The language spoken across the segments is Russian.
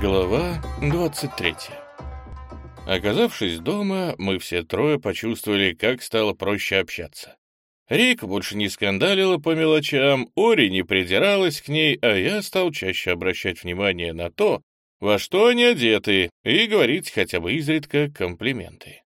Глава 23 Оказавшись дома, мы все трое почувствовали, как стало проще общаться. Рик больше не скандалила по мелочам, Ори не придиралась к ней, а я стал чаще обращать внимание на то, во что они одеты, и говорить хотя бы изредка комплименты.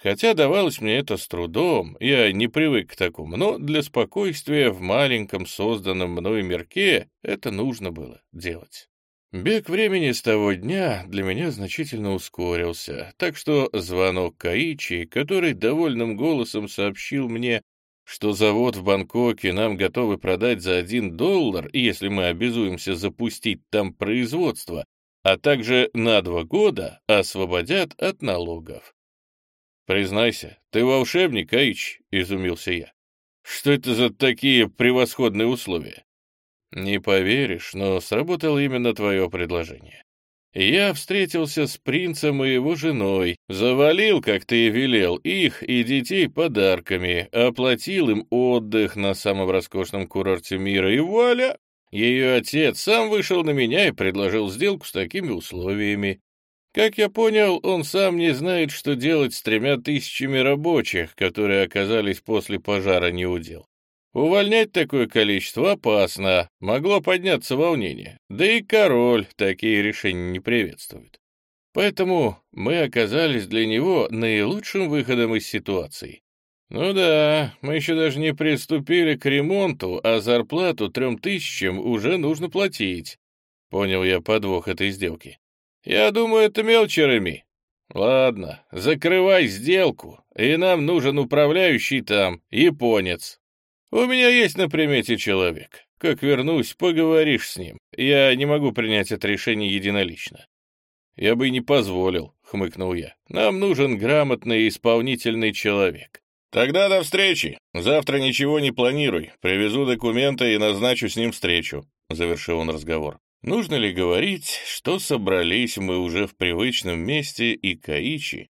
Хотя давалось мне это с трудом, я не привык к такому, но для спокойствия в маленьком созданном мной мирке это нужно было делать. Бег времени с того дня для меня значительно ускорился, так что звонок Каичи, который довольным голосом сообщил мне, что завод в Бангкоке нам готовы продать за один доллар, если мы обязуемся запустить там производство, а также на два года освободят от налогов. «Признайся, ты волшебник, Аич?» — изумился я. «Что это за такие превосходные условия?» Не поверишь, но сработало именно твое предложение. Я встретился с принцем и его женой, завалил, как ты и велел, их и детей подарками, оплатил им отдых на самом роскошном курорте мира, и вуаля! Ее отец сам вышел на меня и предложил сделку с такими условиями. Как я понял, он сам не знает, что делать с тремя тысячами рабочих, которые оказались после пожара неудел. Увольнять такое количество опасно, могло подняться волнение, да и король такие решения не приветствует. Поэтому мы оказались для него наилучшим выходом из ситуации. Ну да, мы еще даже не приступили к ремонту, а зарплату трем тысячам уже нужно платить. Понял я подвох этой сделки. Я думаю, это мелочи. Ладно, закрывай сделку, и нам нужен управляющий там, японец. «У меня есть на примете человек. Как вернусь, поговоришь с ним. Я не могу принять это решение единолично». «Я бы не позволил», — хмыкнул я. «Нам нужен грамотный и исполнительный человек». «Тогда до встречи. Завтра ничего не планируй. Привезу документы и назначу с ним встречу», — завершил он разговор. Нужно ли говорить, что собрались мы уже в привычном месте, и Каичи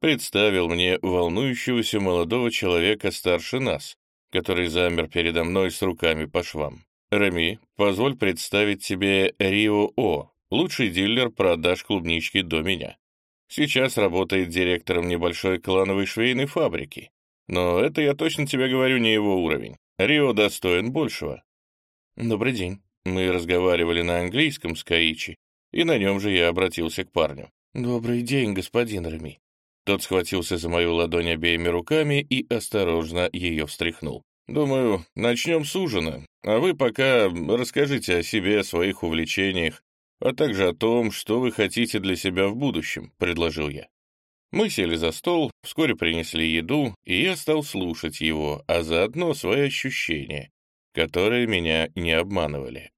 представил мне волнующегося молодого человека старше нас, который замер передо мной с руками по швам. «Реми, позволь представить тебе Рио О, лучший дилер продаж клубнички до меня. Сейчас работает директором небольшой клановой швейной фабрики. Но это я точно тебе говорю не его уровень. Рио достоин большего». «Добрый день». Мы разговаривали на английском с Каичи, и на нем же я обратился к парню. «Добрый день, господин Реми. Тот схватился за мою ладонь обеими руками и осторожно ее встряхнул. «Думаю, начнем с ужина, а вы пока расскажите о себе, о своих увлечениях, а также о том, что вы хотите для себя в будущем», — предложил я. Мы сели за стол, вскоре принесли еду, и я стал слушать его, а заодно свои ощущения, которые меня не обманывали.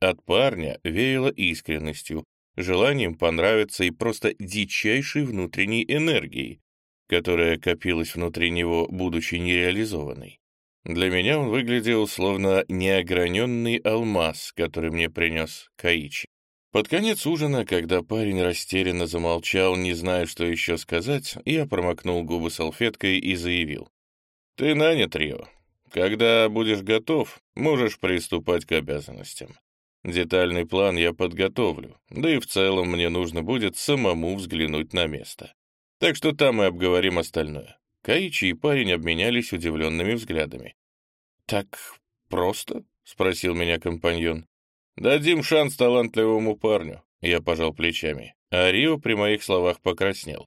От парня веяло искренностью, желанием понравиться и просто дичайшей внутренней энергией, которая копилась внутри него, будучи нереализованной. Для меня он выглядел словно неограненный алмаз, который мне принес Каичи. Под конец ужина, когда парень растерянно замолчал, не зная, что еще сказать, я промокнул губы салфеткой и заявил. «Ты нанят, Рио. Когда будешь готов, можешь приступать к обязанностям. Детальный план я подготовлю, да и в целом мне нужно будет самому взглянуть на место. Так что там мы обговорим остальное. Каичи и парень обменялись удивленными взглядами. «Так просто?» — спросил меня компаньон. «Дадим шанс талантливому парню», — я пожал плечами. А Рио при моих словах покраснел.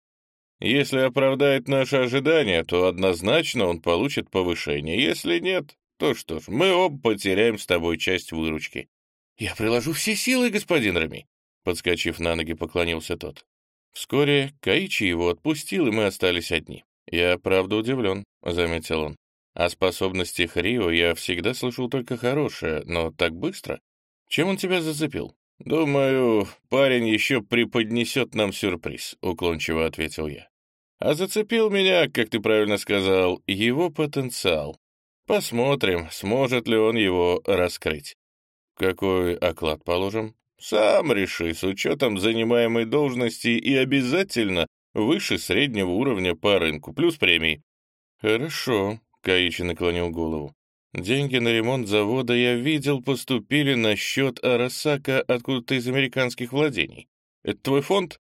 «Если оправдает наши ожидания, то однозначно он получит повышение. Если нет, то что ж, мы оба потеряем с тобой часть выручки. «Я приложу все силы, господин Рами!» Подскочив на ноги, поклонился тот. Вскоре Каичи его отпустил, и мы остались одни. «Я правда удивлен», — заметил он. «О способностях Рио я всегда слышал только хорошее, но так быстро. Чем он тебя зацепил?» «Думаю, парень еще преподнесет нам сюрприз», — уклончиво ответил я. «А зацепил меня, как ты правильно сказал, его потенциал. Посмотрим, сможет ли он его раскрыть. Какой оклад положим? Сам реши, с учетом занимаемой должности и обязательно выше среднего уровня по рынку, плюс премии. Хорошо, Каичи наклонил голову. Деньги на ремонт завода я видел поступили на счет Арасака откуда-то из американских владений. Это твой фонд?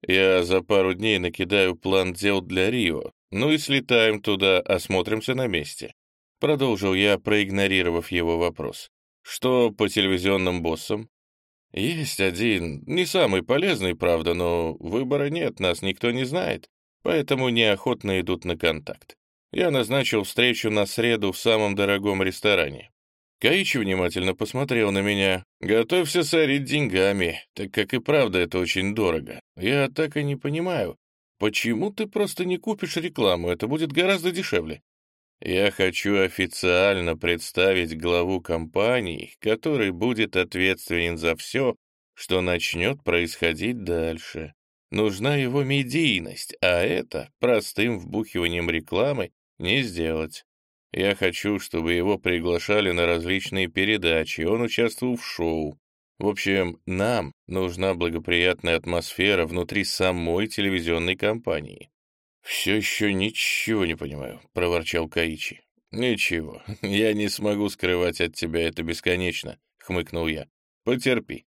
Я за пару дней накидаю план дел для Рио, ну и слетаем туда, осмотримся на месте. Продолжил я, проигнорировав его вопрос. Что по телевизионным боссам? Есть один, не самый полезный, правда, но выбора нет, нас никто не знает, поэтому неохотно идут на контакт. Я назначил встречу на среду в самом дорогом ресторане. Каичи внимательно посмотрел на меня. «Готовься сорить деньгами, так как и правда это очень дорого. Я так и не понимаю, почему ты просто не купишь рекламу, это будет гораздо дешевле». Я хочу официально представить главу компании, который будет ответственен за все, что начнет происходить дальше. Нужна его медийность, а это простым вбухиванием рекламы не сделать. Я хочу, чтобы его приглашали на различные передачи, он участвовал в шоу. В общем, нам нужна благоприятная атмосфера внутри самой телевизионной компании. «Все еще ничего не понимаю», — проворчал Каичи. «Ничего, я не смогу скрывать от тебя это бесконечно», — хмыкнул я. «Потерпи».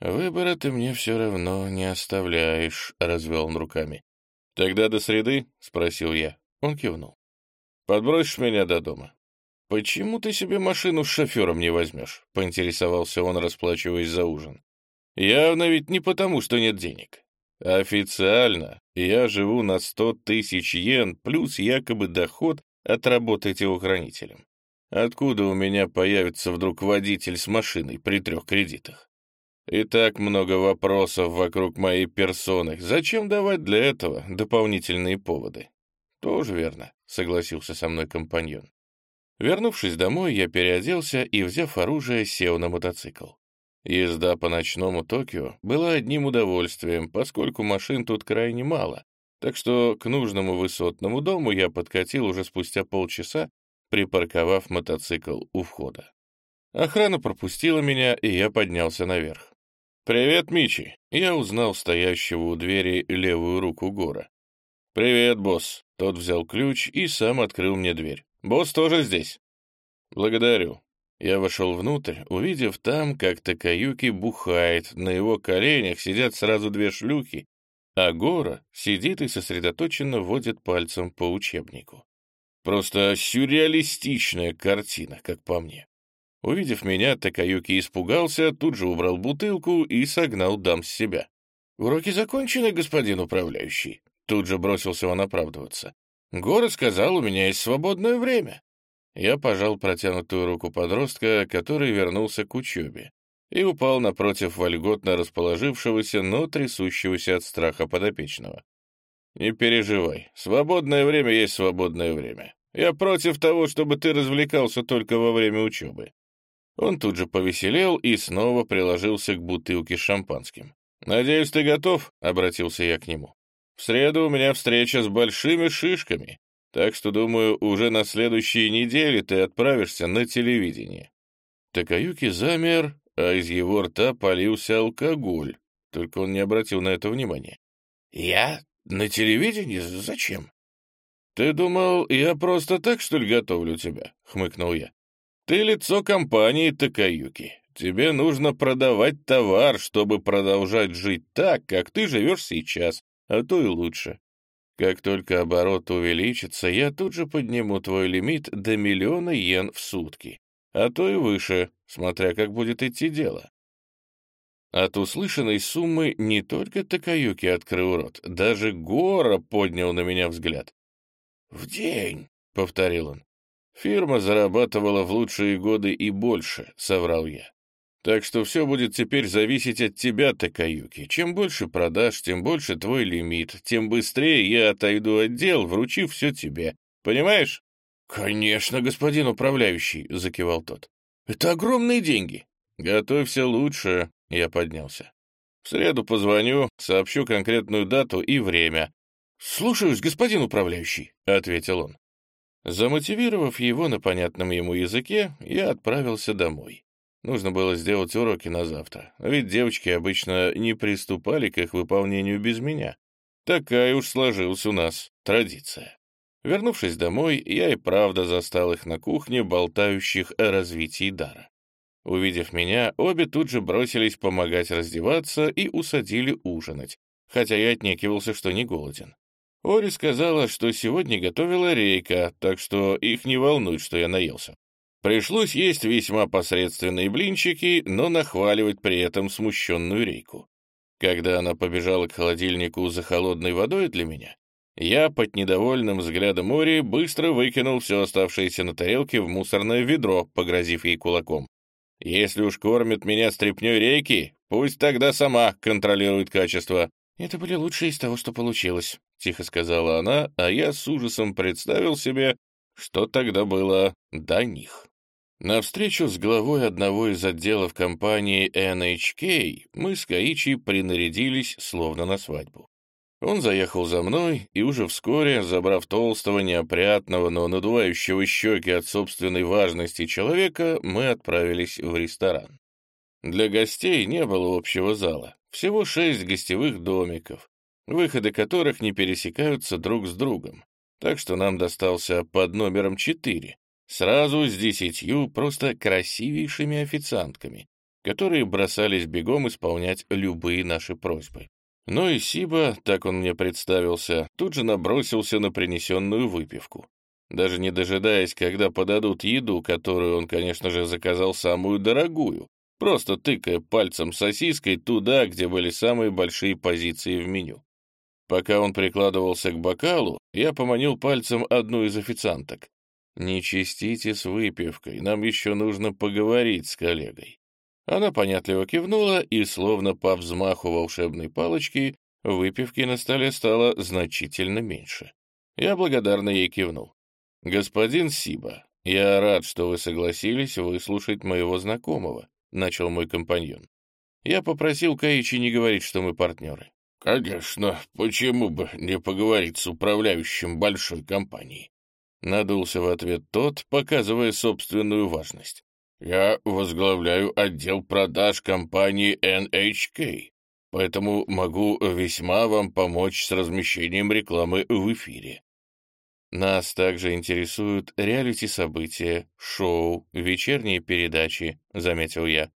«Выбора ты мне все равно не оставляешь», — развел он руками. «Тогда до среды?» — спросил я. Он кивнул. Подбросишь меня до дома?» «Почему ты себе машину с шофером не возьмешь?» — поинтересовался он, расплачиваясь за ужин. «Явно ведь не потому, что нет денег. Официально я живу на сто тысяч йен плюс якобы доход от работы телохранителем. Откуда у меня появится вдруг водитель с машиной при трех кредитах? И так много вопросов вокруг моей персоны. Зачем давать для этого дополнительные поводы? Тоже верно. — согласился со мной компаньон. Вернувшись домой, я переоделся и, взяв оружие, сел на мотоцикл. Езда по ночному Токио была одним удовольствием, поскольку машин тут крайне мало, так что к нужному высотному дому я подкатил уже спустя полчаса, припарковав мотоцикл у входа. Охрана пропустила меня, и я поднялся наверх. «Привет, Мичи!» Я узнал стоящего у двери левую руку Гора. «Привет, босс!» Тот взял ключ и сам открыл мне дверь. «Босс тоже здесь?» «Благодарю». Я вошел внутрь, увидев там, как Такаюки бухает, на его коленях сидят сразу две шлюхи, а Гора сидит и сосредоточенно водит пальцем по учебнику. Просто сюрреалистичная картина, как по мне. Увидев меня, Такаюки испугался, тут же убрал бутылку и согнал дам с себя. «Уроки закончены, господин управляющий», Тут же бросился он оправдываться. «Город сказал, у меня есть свободное время». Я пожал протянутую руку подростка, который вернулся к учебе, и упал напротив вольготно расположившегося, но трясущегося от страха подопечного. «Не переживай, свободное время есть свободное время. Я против того, чтобы ты развлекался только во время учебы». Он тут же повеселел и снова приложился к бутылке с шампанским. «Надеюсь, ты готов?» — обратился я к нему. В среду у меня встреча с большими шишками, так что, думаю, уже на следующей неделе ты отправишься на телевидение». Такаюки замер, а из его рта полился алкоголь, только он не обратил на это внимания. «Я? На телевидении? Зачем?» «Ты думал, я просто так, что ли, готовлю тебя?» — хмыкнул я. «Ты лицо компании Такаюки. Тебе нужно продавать товар, чтобы продолжать жить так, как ты живешь сейчас а то и лучше. Как только оборот увеличится, я тут же подниму твой лимит до миллиона йен в сутки, а то и выше, смотря как будет идти дело. От услышанной суммы не только Такаюки открыл рот, даже Гора поднял на меня взгляд. «В день», — повторил он. «Фирма зарабатывала в лучшие годы и больше», — соврал я. Так что все будет теперь зависеть от тебя, Такаюки. Чем больше продашь, тем больше твой лимит, тем быстрее я отойду от дел, вручив все тебе. Понимаешь? — Конечно, господин управляющий, — закивал тот. — Это огромные деньги. — Готовься лучше, — я поднялся. В среду позвоню, сообщу конкретную дату и время. — Слушаюсь, господин управляющий, — ответил он. Замотивировав его на понятном ему языке, я отправился домой. Нужно было сделать уроки на завтра, ведь девочки обычно не приступали к их выполнению без меня. Такая уж сложилась у нас традиция. Вернувшись домой, я и правда застал их на кухне, болтающих о развитии дара. Увидев меня, обе тут же бросились помогать раздеваться и усадили ужинать, хотя я отнекивался, что не голоден. Ори сказала, что сегодня готовила рейка, так что их не волнует, что я наелся. Пришлось есть весьма посредственные блинчики, но нахваливать при этом смущенную рейку. Когда она побежала к холодильнику за холодной водой для меня, я под недовольным взглядом Ори быстро выкинул все оставшееся на тарелке в мусорное ведро, погрозив ей кулаком. Если уж кормят меня стряпнёй рейки, пусть тогда сама контролирует качество. Это были лучшие из того, что получилось, — тихо сказала она, а я с ужасом представил себе, что тогда было до них. На встречу с главой одного из отделов компании NHK мы с Каичи принарядились словно на свадьбу. Он заехал за мной, и уже вскоре, забрав толстого, неопрятного, но надувающего щеки от собственной важности человека, мы отправились в ресторан. Для гостей не было общего зала, всего шесть гостевых домиков, выходы которых не пересекаются друг с другом, так что нам достался под номером четыре, сразу с десятью просто красивейшими официантками, которые бросались бегом исполнять любые наши просьбы. Но и Сиба, так он мне представился, тут же набросился на принесенную выпивку. Даже не дожидаясь, когда подадут еду, которую он, конечно же, заказал самую дорогую, просто тыкая пальцем сосиской туда, где были самые большие позиции в меню. Пока он прикладывался к бокалу, я поманил пальцем одну из официанток. «Не чистите с выпивкой, нам еще нужно поговорить с коллегой». Она понятливо кивнула, и, словно по взмаху волшебной палочки, выпивки на столе стало значительно меньше. Я благодарно ей кивнул. «Господин Сиба, я рад, что вы согласились выслушать моего знакомого», — начал мой компаньон. Я попросил Каичи не говорить, что мы партнеры. «Конечно, почему бы не поговорить с управляющим большой компанией?» Надулся в ответ тот, показывая собственную важность. Я возглавляю отдел продаж компании NHK, поэтому могу весьма вам помочь с размещением рекламы в эфире. Нас также интересуют реалити-события, шоу, вечерние передачи, заметил я.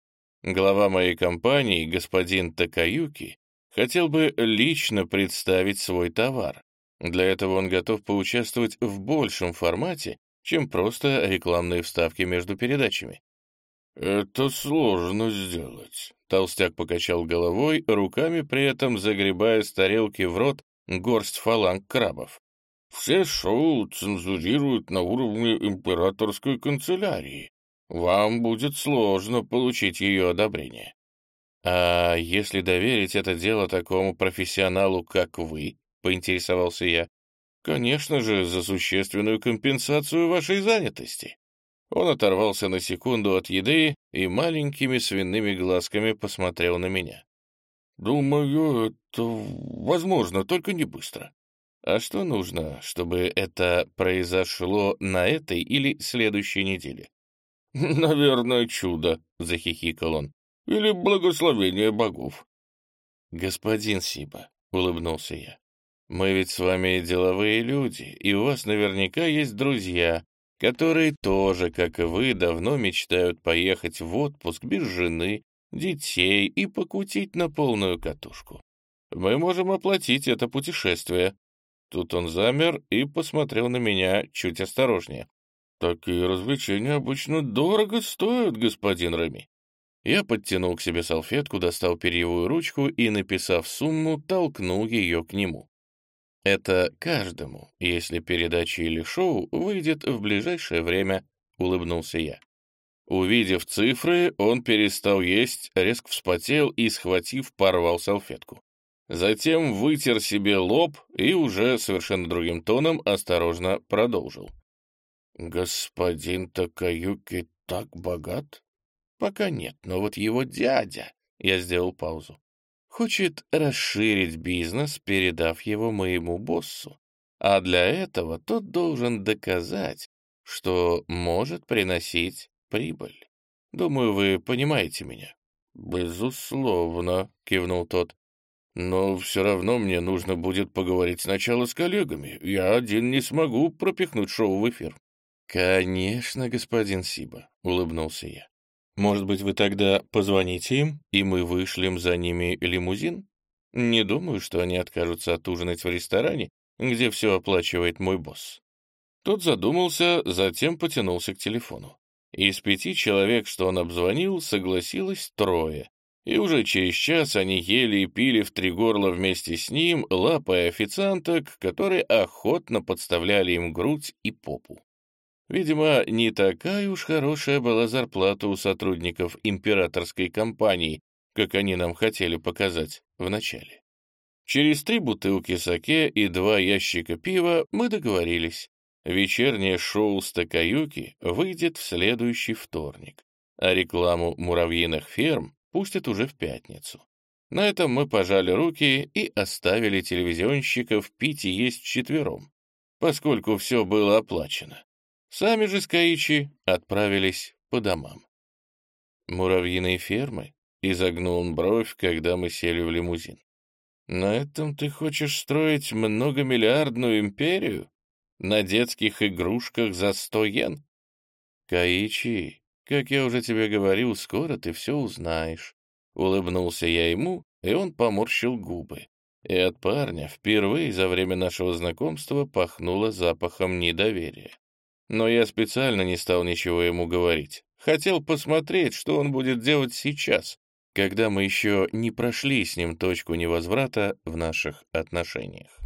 Глава моей компании, господин Такаюки, хотел бы лично представить свой товар. Для этого он готов поучаствовать в большем формате, чем просто рекламные вставки между передачами. «Это сложно сделать», — толстяк покачал головой, руками при этом загребая с тарелки в рот горсть фаланг крабов. «Все шоу цензурируют на уровне императорской канцелярии. Вам будет сложно получить ее одобрение». «А если доверить это дело такому профессионалу, как вы?» — поинтересовался я. «Конечно же, за существенную компенсацию вашей занятости». Он оторвался на секунду от еды и маленькими свиными глазками посмотрел на меня. «Думаю, это возможно, только не быстро». «А что нужно, чтобы это произошло на этой или следующей неделе?» «Наверное, чудо», — захихикал он. «Или благословение богов». «Господин Сиба», — улыбнулся я, — «мы ведь с вами деловые люди, и у вас наверняка есть друзья, которые тоже, как и вы, давно мечтают поехать в отпуск без жены, детей и покутить на полную катушку. Мы можем оплатить это путешествие». Тут он замер и посмотрел на меня чуть осторожнее. «Такие развлечения обычно дорого стоят, господин Рами». Я подтянул к себе салфетку, достал перьевую ручку и, написав сумму, толкнул ее к нему. Это каждому, если передача или шоу выйдет в ближайшее время, улыбнулся я. Увидев цифры, он перестал есть, резко вспотел и, схватив, порвал салфетку. Затем вытер себе лоб и уже совершенно другим тоном осторожно продолжил. «Господин Такаюки так богат?» «Пока нет, но вот его дядя...» Я сделал паузу хочет расширить бизнес, передав его моему боссу. А для этого тот должен доказать, что может приносить прибыль. Думаю, вы понимаете меня. «Безусловно», — кивнул тот. «Но все равно мне нужно будет поговорить сначала с коллегами. Я один не смогу пропихнуть шоу в эфир». «Конечно, господин Сиба», — улыбнулся я. Может быть, вы тогда позвоните им, и мы вышлем за ними лимузин? Не думаю, что они откажутся отужинать в ресторане, где все оплачивает мой босс. Тот задумался, затем потянулся к телефону. Из пяти человек, что он обзвонил, согласилось трое, и уже через час они ели и пили в три горла вместе с ним, лапая официанток, которые охотно подставляли им грудь и попу. Видимо, не такая уж хорошая была зарплата у сотрудников императорской компании, как они нам хотели показать вначале. Через три бутылки саке и два ящика пива мы договорились. Вечернее шоу «Стакаюки» выйдет в следующий вторник, а рекламу муравьиных ферм пустят уже в пятницу. На этом мы пожали руки и оставили телевизионщиков пить и есть четвером, поскольку все было оплачено. Сами же Скаичи отправились по домам. «Муравьиные фермы?» — изогнул он бровь, когда мы сели в лимузин. «На этом ты хочешь строить многомиллиардную империю? На детских игрушках за сто йен?» «Каичи, как я уже тебе говорил, скоро ты все узнаешь». Улыбнулся я ему, и он поморщил губы. И от парня впервые за время нашего знакомства пахнуло запахом недоверия. Но я специально не стал ничего ему говорить. Хотел посмотреть, что он будет делать сейчас, когда мы еще не прошли с ним точку невозврата в наших отношениях.